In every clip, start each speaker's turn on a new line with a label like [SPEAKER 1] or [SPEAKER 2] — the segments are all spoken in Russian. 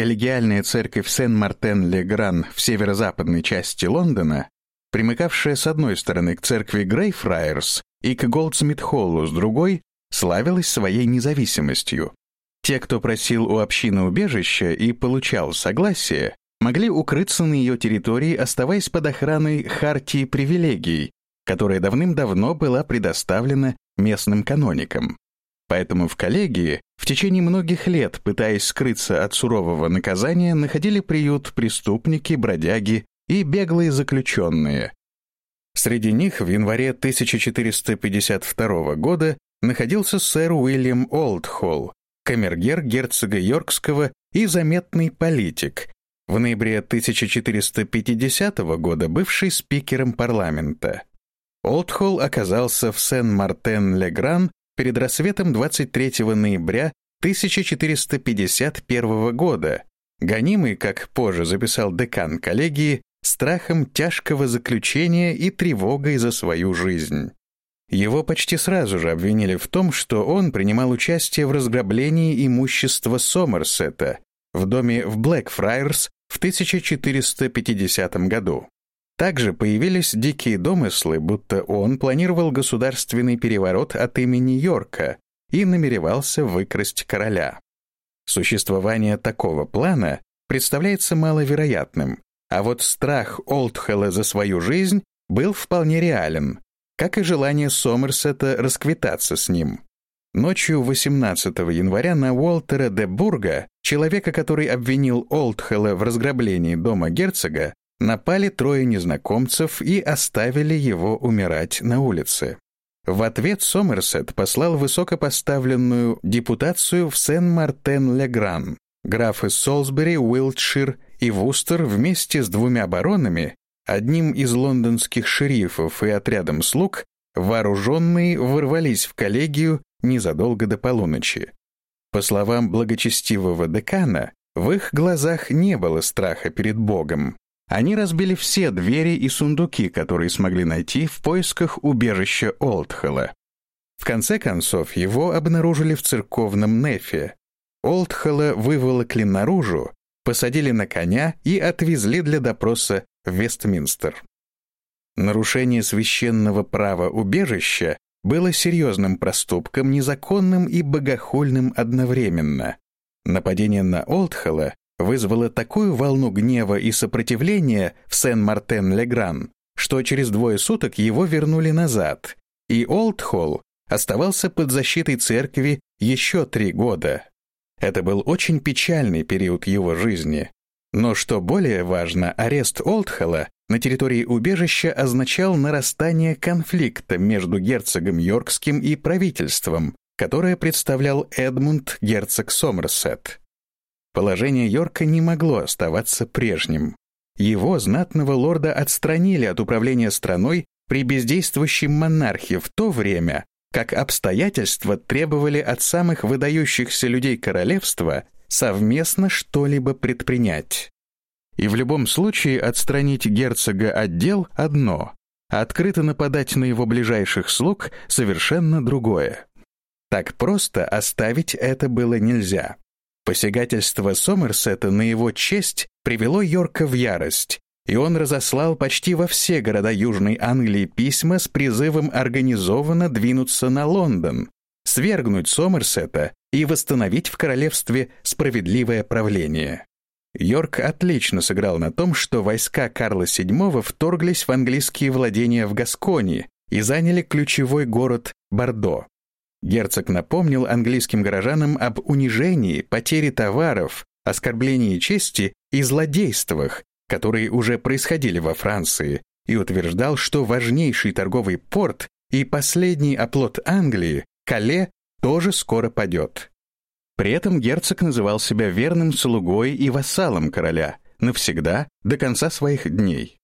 [SPEAKER 1] коллегиальная церковь Сен-Мартен-Ле-Гран в северо-западной части Лондона, примыкавшая с одной стороны к церкви Грейфрайерс и к Голдсмит-Холлу с другой, славилась своей независимостью. Те, кто просил у общины убежища и получал согласие, могли укрыться на ее территории, оставаясь под охраной хартии привилегий, которая давным-давно была предоставлена местным каноникам. Поэтому в коллегии в течение многих лет, пытаясь скрыться от сурового наказания, находили приют преступники, бродяги и беглые заключенные. Среди них в январе 1452 года находился сэр Уильям Олдхолл, камергер герцога Йоркского и заметный политик, в ноябре 1450 года бывший спикером парламента. Олдхолл оказался в Сен-Мартен-Ле-Гран перед рассветом 23 ноября 1451 года, гонимый, как позже записал декан коллегии, страхом тяжкого заключения и тревогой за свою жизнь. Его почти сразу же обвинили в том, что он принимал участие в разграблении имущества Сомерсета в доме в Блэкфрайерс в 1450 году. Также появились дикие домыслы, будто он планировал государственный переворот от имени Йорка и намеревался выкрасть короля. Существование такого плана представляется маловероятным, а вот страх Олдхелла за свою жизнь был вполне реален, как и желание Сомерсета расквитаться с ним. Ночью 18 января на Уолтера де Бурга, человека, который обвинил Олдхелла в разграблении дома герцога, напали трое незнакомцев и оставили его умирать на улице. В ответ Сомерсет послал высокопоставленную депутацию в Сен-Мартен-Легран. Графы Солсбери, Уилтшир и Вустер вместе с двумя баронами одним из лондонских шерифов и отрядом слуг, вооруженные ворвались в коллегию незадолго до полуночи. По словам благочестивого декана, в их глазах не было страха перед Богом. Они разбили все двери и сундуки, которые смогли найти в поисках убежища Олдхолла. В конце концов, его обнаружили в церковном нефе. Олдхолла выволокли наружу, посадили на коня и отвезли для допроса в Вестминстер. Нарушение священного права убежища было серьезным проступком, незаконным и богохульным одновременно. Нападение на Олдхолла вызвало такую волну гнева и сопротивления в Сен-Мартен-Легран, что через двое суток его вернули назад, и Олдхолл оставался под защитой церкви еще три года. Это был очень печальный период его жизни. Но что более важно, арест Олдхелла на территории убежища означал нарастание конфликта между герцогом Йоркским и правительством, которое представлял Эдмунд, герцог Сомерсет. Положение Йорка не могло оставаться прежним. Его, знатного лорда, отстранили от управления страной при бездействующем монархе в то время, как обстоятельства требовали от самых выдающихся людей королевства совместно что-либо предпринять. И в любом случае отстранить герцога от дел — одно, а открыто нападать на его ближайших слуг — совершенно другое. Так просто оставить это было нельзя. Посягательство Сомерсета на его честь привело Йорка в ярость, и он разослал почти во все города Южной Англии письма с призывом организованно двинуться на Лондон, свергнуть Сомерсета и восстановить в королевстве справедливое правление. Йорк отлично сыграл на том, что войска Карла VII вторглись в английские владения в Гаскони и заняли ключевой город Бордо. Герцог напомнил английским горожанам об унижении, потере товаров, оскорблении чести и злодействах, которые уже происходили во Франции, и утверждал, что важнейший торговый порт и последний оплот Англии, Кале, тоже скоро падет. При этом герцог называл себя верным слугой и вассалом короля, навсегда, до конца своих дней.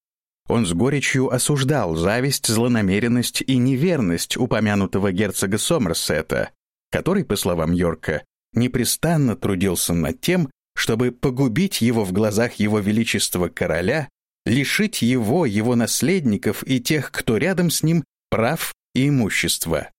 [SPEAKER 1] Он с горечью осуждал зависть, злонамеренность и неверность упомянутого герцога Сомерсета, который, по словам Йорка, непрестанно трудился над тем, чтобы погубить его в глазах его величества короля, лишить его, его наследников и тех, кто рядом с ним, прав и имущества.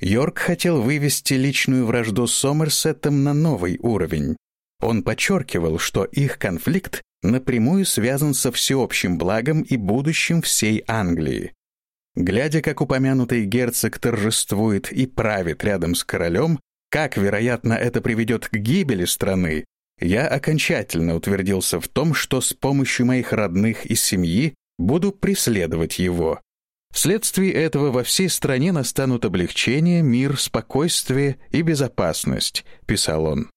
[SPEAKER 1] Йорк хотел вывести личную вражду с Сомерсетом на новый уровень. Он подчеркивал, что их конфликт напрямую связан со всеобщим благом и будущим всей Англии. Глядя, как упомянутый герцог торжествует и правит рядом с королем, как, вероятно, это приведет к гибели страны, я окончательно утвердился в том, что с помощью моих родных и семьи буду преследовать его. Вследствие этого во всей стране настанут облегчение, мир, спокойствие и безопасность, писал он.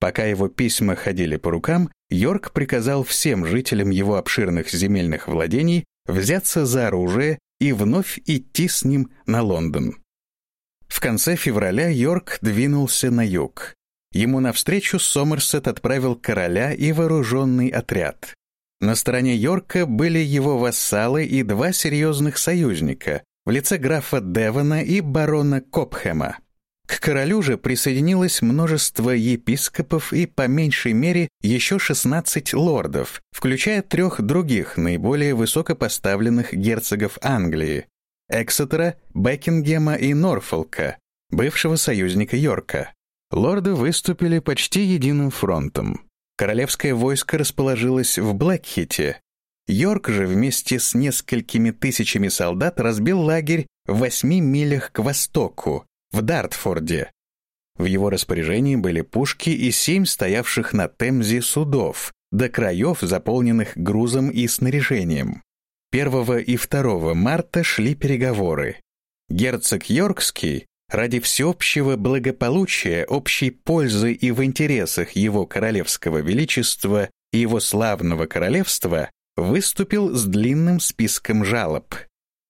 [SPEAKER 1] Пока его письма ходили по рукам, Йорк приказал всем жителям его обширных земельных владений взяться за оружие и вновь идти с ним на Лондон. В конце февраля Йорк двинулся на юг. Ему навстречу Сомерсет отправил короля и вооруженный отряд. На стороне Йорка были его вассалы и два серьезных союзника в лице графа Девона и барона Копхэма. К королю же присоединилось множество епископов и, по меньшей мере, еще 16 лордов, включая трех других наиболее высокопоставленных герцогов Англии — Эксетера, Бекингема и Норфолка, бывшего союзника Йорка. Лорды выступили почти единым фронтом. Королевское войско расположилось в Блэкхите. Йорк же вместе с несколькими тысячами солдат разбил лагерь в восьми милях к востоку, в Дартфорде. В его распоряжении были пушки и семь стоявших на Темзе судов, до краев, заполненных грузом и снаряжением. 1 и 2 марта шли переговоры. Герцог Йоркский ради всеобщего благополучия, общей пользы и в интересах его королевского величества и его славного королевства выступил с длинным списком жалоб.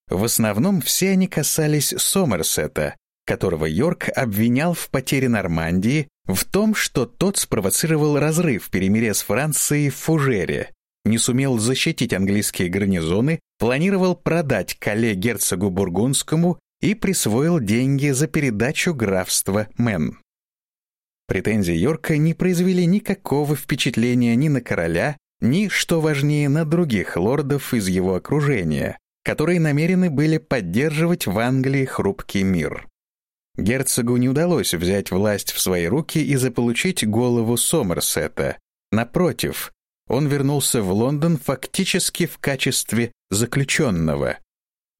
[SPEAKER 1] В основном все они касались Сомерсета, которого Йорк обвинял в потере Нормандии, в том, что тот спровоцировал разрыв перемирия с Францией в Фужере, не сумел защитить английские гарнизоны, планировал продать Кале герцогу Бургундскому и присвоил деньги за передачу графства Мэн. Претензии Йорка не произвели никакого впечатления ни на короля, ни, что важнее, на других лордов из его окружения, которые намерены были поддерживать в Англии хрупкий мир. Герцогу не удалось взять власть в свои руки и заполучить голову Сомерсета. Напротив, он вернулся в Лондон фактически в качестве заключенного.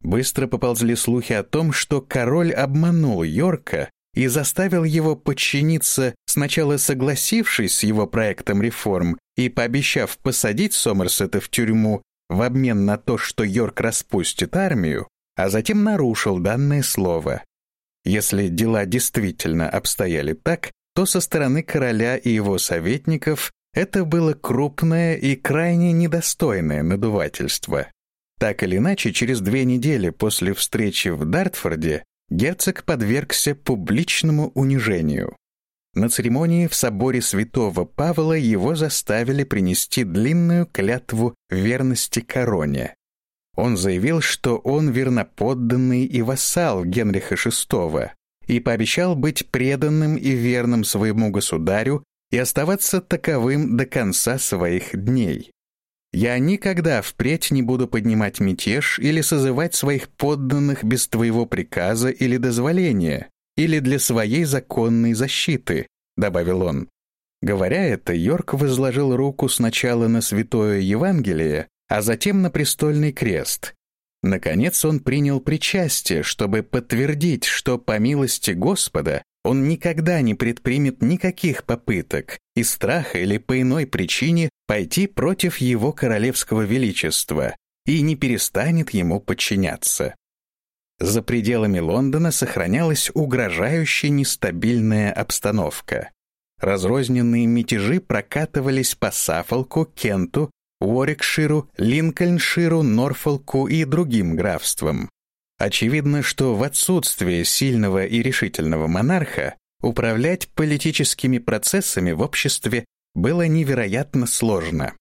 [SPEAKER 1] Быстро поползли слухи о том, что король обманул Йорка и заставил его подчиниться, сначала согласившись с его проектом реформ и пообещав посадить Сомерсета в тюрьму в обмен на то, что Йорк распустит армию, а затем нарушил данное слово. Если дела действительно обстояли так, то со стороны короля и его советников это было крупное и крайне недостойное надувательство. Так или иначе, через две недели после встречи в Дартфорде герцог подвергся публичному унижению. На церемонии в соборе святого Павла его заставили принести длинную клятву верности короне. Он заявил, что он верноподданный и вассал Генриха VI и пообещал быть преданным и верным своему государю и оставаться таковым до конца своих дней. Я никогда впредь не буду поднимать мятеж или созывать своих подданных без твоего приказа или дозволения, или для своей законной защиты», — добавил он. Говоря это, Йорк возложил руку сначала на Святое Евангелие, а затем на престольный крест. Наконец он принял причастие, чтобы подтвердить, что по милости Господа он никогда не предпримет никаких попыток из страха или по иной причине пойти против его королевского величества и не перестанет ему подчиняться. За пределами Лондона сохранялась угрожающая нестабильная обстановка. Разрозненные мятежи прокатывались по Саффолку, Кенту, Уорикширу, Линкольнширу, Норфолку и другим графствам. Очевидно, что в отсутствие сильного и решительного монарха управлять политическими процессами в обществе было невероятно сложно.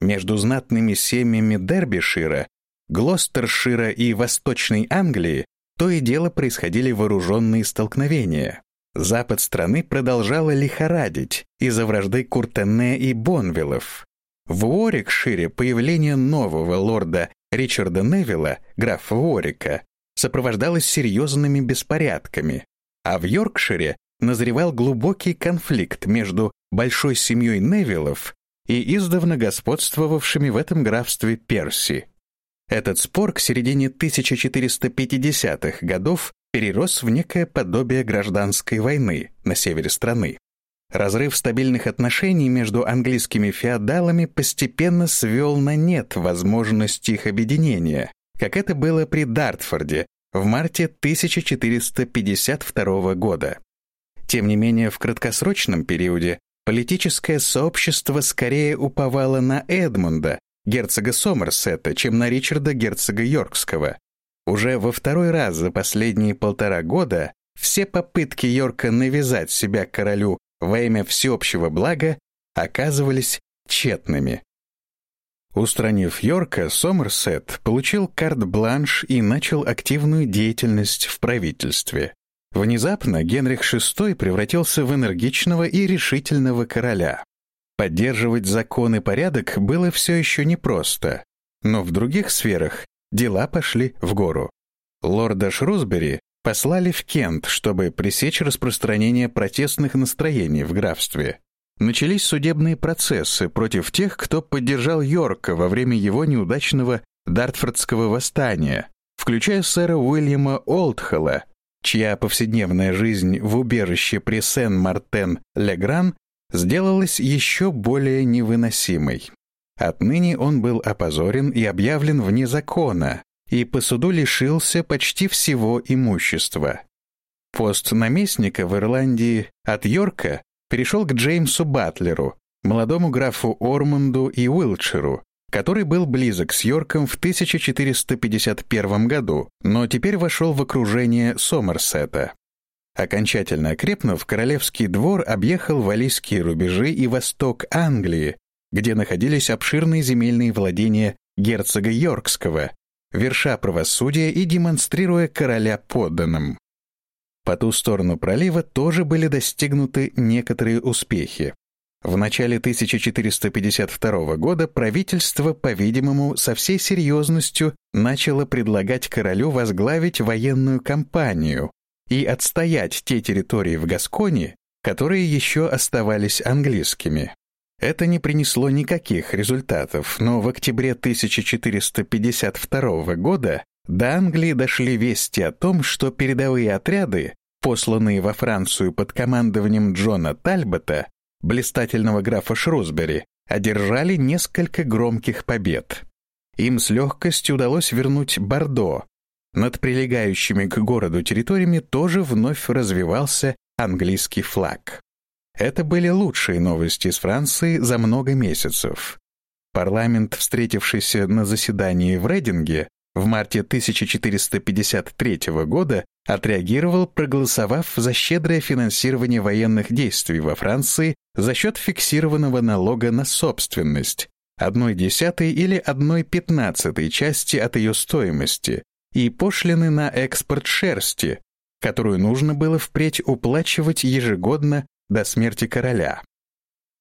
[SPEAKER 1] Между знатными семьями Дербишира, Глостершира и Восточной Англии то и дело происходили вооруженные столкновения. Запад страны продолжала лихорадить из-за вражды Куртене и Бонвиллов. В Уорикшире появление нового лорда Ричарда Невилла, графа Уорика, сопровождалось серьезными беспорядками, а в Йоркшире назревал глубокий конфликт между большой семьей Невиллов и издавна господствовавшими в этом графстве Перси. Этот спор к середине 1450-х годов перерос в некое подобие гражданской войны на севере страны. Разрыв стабильных отношений между английскими феодалами постепенно свел на нет возможность их объединения, как это было при Дартфорде в марте 1452 года. Тем не менее, в краткосрочном периоде политическое сообщество скорее уповало на Эдмунда, герцога Сомерсета, чем на Ричарда, герцога Йоркского. Уже во второй раз за последние полтора года все попытки Йорка навязать себя королю во имя всеобщего блага оказывались тщетными. Устранив Йорка, Сомерсет получил карт-бланш и начал активную деятельность в правительстве. Внезапно Генрих VI превратился в энергичного и решительного короля. Поддерживать закон и порядок было все еще непросто, но в других сферах дела пошли в гору. Лорда Шрусбери послали в Кент, чтобы пресечь распространение протестных настроений в графстве. Начались судебные процессы против тех, кто поддержал Йорка во время его неудачного Дартфордского восстания, включая сэра Уильяма Олдхолла, чья повседневная жизнь в убежище при Сен-Мартен-Легран сделалась еще более невыносимой. Отныне он был опозорен и объявлен вне закона, и по суду лишился почти всего имущества. Пост наместника в Ирландии от Йорка перешел к Джеймсу Батлеру, молодому графу Ормонду и Уилчеру, который был близок с Йорком в 1451 году, но теперь вошел в окружение Сомерсета. Окончательно окрепнув, королевский двор объехал валийские рубежи и восток Англии, где находились обширные земельные владения герцога Йоркского, верша правосудие и демонстрируя короля подданным. По ту сторону пролива тоже были достигнуты некоторые успехи. В начале 1452 года правительство, по-видимому, со всей серьезностью начало предлагать королю возглавить военную кампанию и отстоять те территории в Гасконе, которые еще оставались английскими. Это не принесло никаких результатов, но в октябре 1452 года до Англии дошли вести о том, что передовые отряды, посланные во Францию под командованием Джона Тальбота, блистательного графа Шрусбери, одержали несколько громких побед. Им с легкостью удалось вернуть Бордо. Над прилегающими к городу территориями тоже вновь развивался английский флаг. Это были лучшие новости из Франции за много месяцев. Парламент, встретившийся на заседании в Рейдинге в марте 1453 года, отреагировал, проголосовав за щедрое финансирование военных действий во Франции за счет фиксированного налога на собственность, одной десятой или одной пятнадцатой части от ее стоимости, и пошлины на экспорт шерсти, которую нужно было впредь уплачивать ежегодно до смерти короля.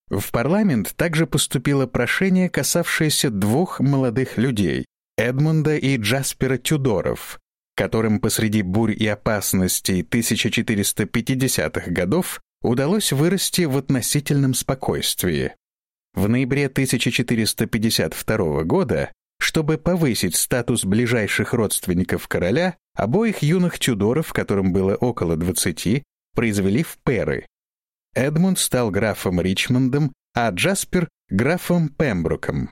[SPEAKER 1] В парламент также поступило прошение, касавшееся двух молодых людей, Эдмунда и Джаспера Тюдоров, которым посреди бурь и опасностей 1450-х годов удалось вырасти в относительном спокойствии. В ноябре 1452 года, чтобы повысить статус ближайших родственников короля, обоих юных Тюдоров, которым было около 20, произвели в перы. Эдмунд стал графом Ричмондом, а Джаспер — графом Пембруком.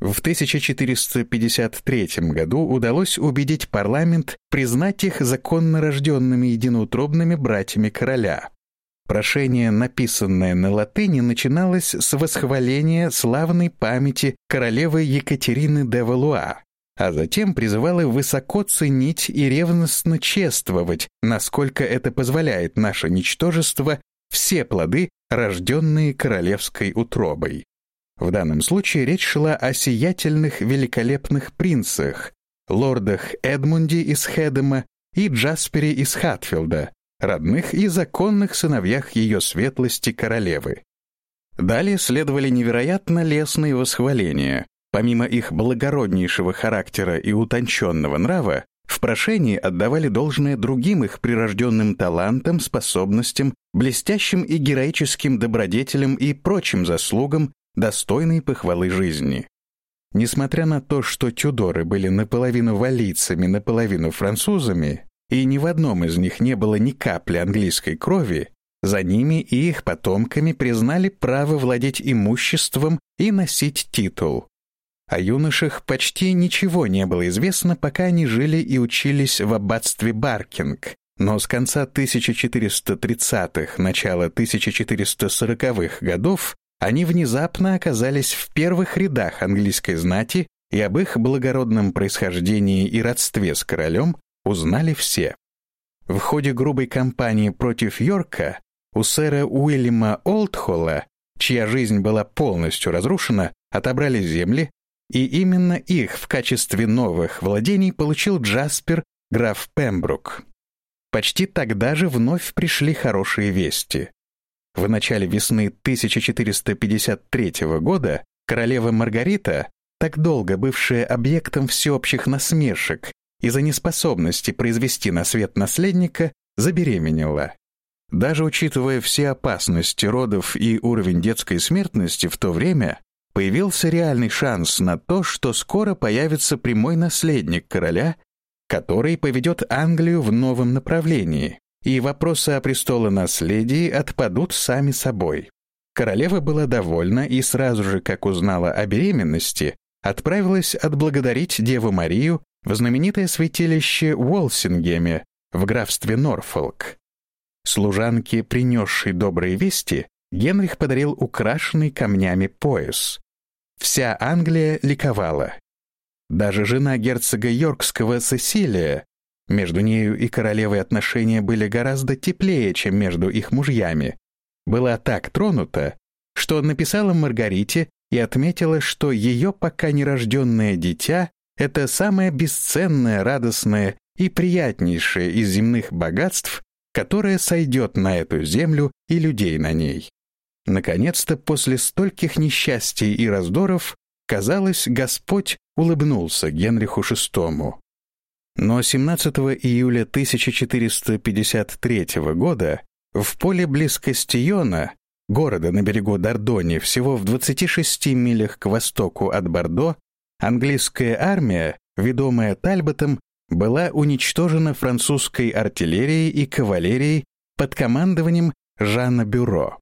[SPEAKER 1] В 1453 году удалось убедить парламент признать их законно рожденными единоутробными братьями короля. Прошение, написанное на латыни, начиналось с восхваления славной памяти королевы Екатерины де Валуа, а затем призывало высоко ценить и ревностно чествовать, насколько это позволяет наше ничтожество, все плоды, рожденные королевской утробой. В данном случае речь шла о сиятельных великолепных принцах, лордах Эдмунде из Хедема и Джаспере из Хатфилда, родных и законных сыновьях ее светлости королевы. Далее следовали невероятно лестные восхваления. Помимо их благороднейшего характера и утонченного нрава, В прошении отдавали должное другим их прирожденным талантам, способностям, блестящим и героическим добродетелям и прочим заслугам, достойной похвалы жизни. Несмотря на то, что Тюдоры были наполовину валийцами, наполовину французами, и ни в одном из них не было ни капли английской крови, за ними и их потомками признали право владеть имуществом и носить титул. О юношах почти ничего не было известно, пока они жили и учились в аббатстве Баркинг, но с конца 1430-х, начала 1440-х годов они внезапно оказались в первых рядах английской знати и об их благородном происхождении и родстве с королем узнали все. В ходе грубой кампании против Йорка у сэра Уильяма Олдхолла, чья жизнь была полностью разрушена, отобрали земли, и именно их в качестве новых владений получил Джаспер, граф Пембрук. Почти тогда же вновь пришли хорошие вести. В начале весны 1453 года королева Маргарита, так долго бывшая объектом всеобщих насмешек из-за неспособности произвести на свет наследника, забеременела. Даже учитывая все опасности родов и уровень детской смертности в то время, появился реальный шанс на то, что скоро появится прямой наследник короля, который поведет Англию в новом направлении, и вопросы о престолонаследии отпадут сами собой. Королева была довольна и сразу же, как узнала о беременности, отправилась отблагодарить Деву Марию в знаменитое святилище Уолсингеме в графстве Норфолк. Служанке, принесшей добрые вести, Генрих подарил украшенный камнями пояс. Вся Англия ликовала. Даже жена герцога Йоркского Сесилия между нею и королевой отношения были гораздо теплее, чем между их мужьями. Была так тронута, что написала Маргарите и отметила, что ее пока нерожденное дитя — это самое бесценное, радостное и приятнейшее из земных богатств, которое сойдет на эту землю и людей на ней. Наконец-то, после стольких несчастий и раздоров, казалось, Господь улыбнулся Генриху VI. Но 17 июля 1453 года в поле близ Кастиона, города на берегу Дордони, всего в 26 милях к востоку от Бордо, английская армия, ведомая Тальботом, была уничтожена французской артиллерией и кавалерией под командованием Жана Бюро.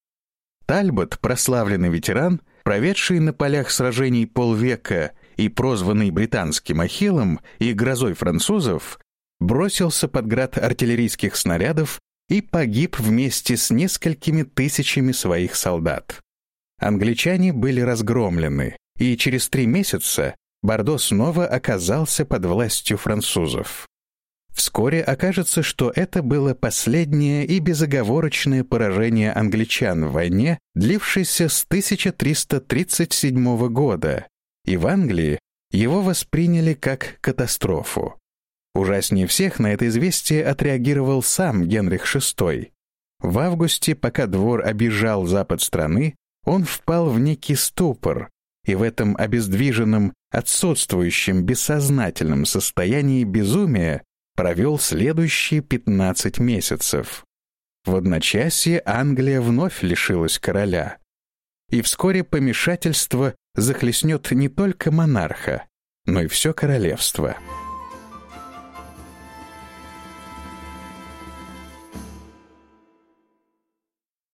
[SPEAKER 1] Тальбот, прославленный ветеран, проведший на полях сражений полвека и прозванный британским ахиллом и грозой французов, бросился под град артиллерийских снарядов и погиб вместе с несколькими тысячами своих солдат. Англичане были разгромлены, и через три месяца Бордо снова оказался под властью французов. Вскоре окажется, что это было последнее и безоговорочное поражение англичан в войне, длившейся с 1337 года, и в Англии его восприняли как катастрофу. Ужаснее всех на это известие отреагировал сам Генрих VI. В августе, пока двор обижал запад страны, он впал в некий ступор, и в этом обездвиженном, отсутствующем бессознательном состоянии безумия провел следующие 15 месяцев. В одночасье Англия вновь лишилась короля. И вскоре помешательство захлестнет не только монарха, но и все королевство.